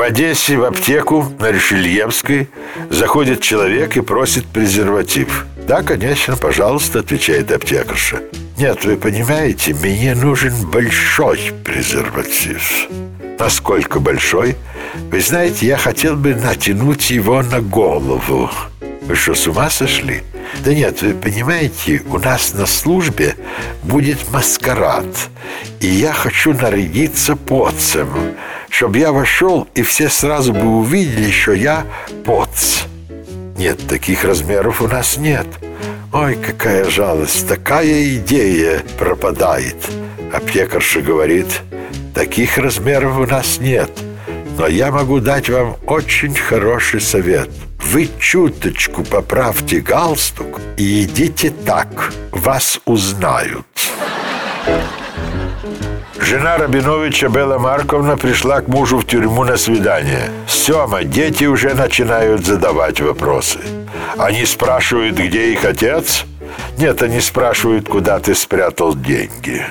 В Одессе в аптеку на Решельевской заходит человек и просит презерватив. Да, конечно, пожалуйста, отвечает аптекарша. Нет, вы понимаете, мне нужен большой презерватив. Насколько большой? Вы знаете, я хотел бы натянуть его на голову. Вы что, с ума сошли? Да нет, вы понимаете, у нас на службе будет маскарад. И я хочу нарядиться поцем, чтобы я вошел, и все сразу бы увидели, что я поц. Нет, таких размеров у нас нет. Ой, какая жалость, такая идея пропадает. Аптекарша говорит, таких размеров у нас нет. Но я могу дать вам очень хороший совет – вы чуточку поправьте галстук и идите так. Вас узнают. Жена Рабиновича Белла Марковна пришла к мужу в тюрьму на свидание. Сема, дети уже начинают задавать вопросы. Они спрашивают, где их отец? Нет, они спрашивают, куда ты спрятал деньги.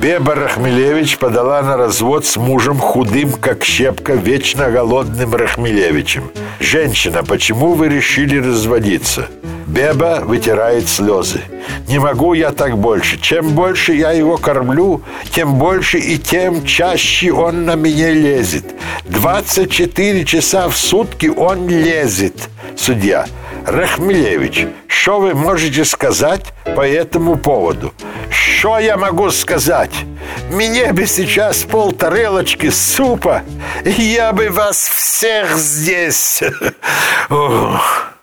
Беба Рахмелевич подала на развод с мужем худым, как щепка, вечно голодным Рахмелевичем. «Женщина, почему вы решили разводиться?» Беба вытирает слезы. «Не могу я так больше. Чем больше я его кормлю, тем больше и тем чаще он на меня лезет. 24 часа в сутки он лезет». Судья. «Рахмелевич, что вы можете сказать по этому поводу?» Что я могу сказать? Мне бы сейчас пол тарелочки супа, и я бы вас всех здесь...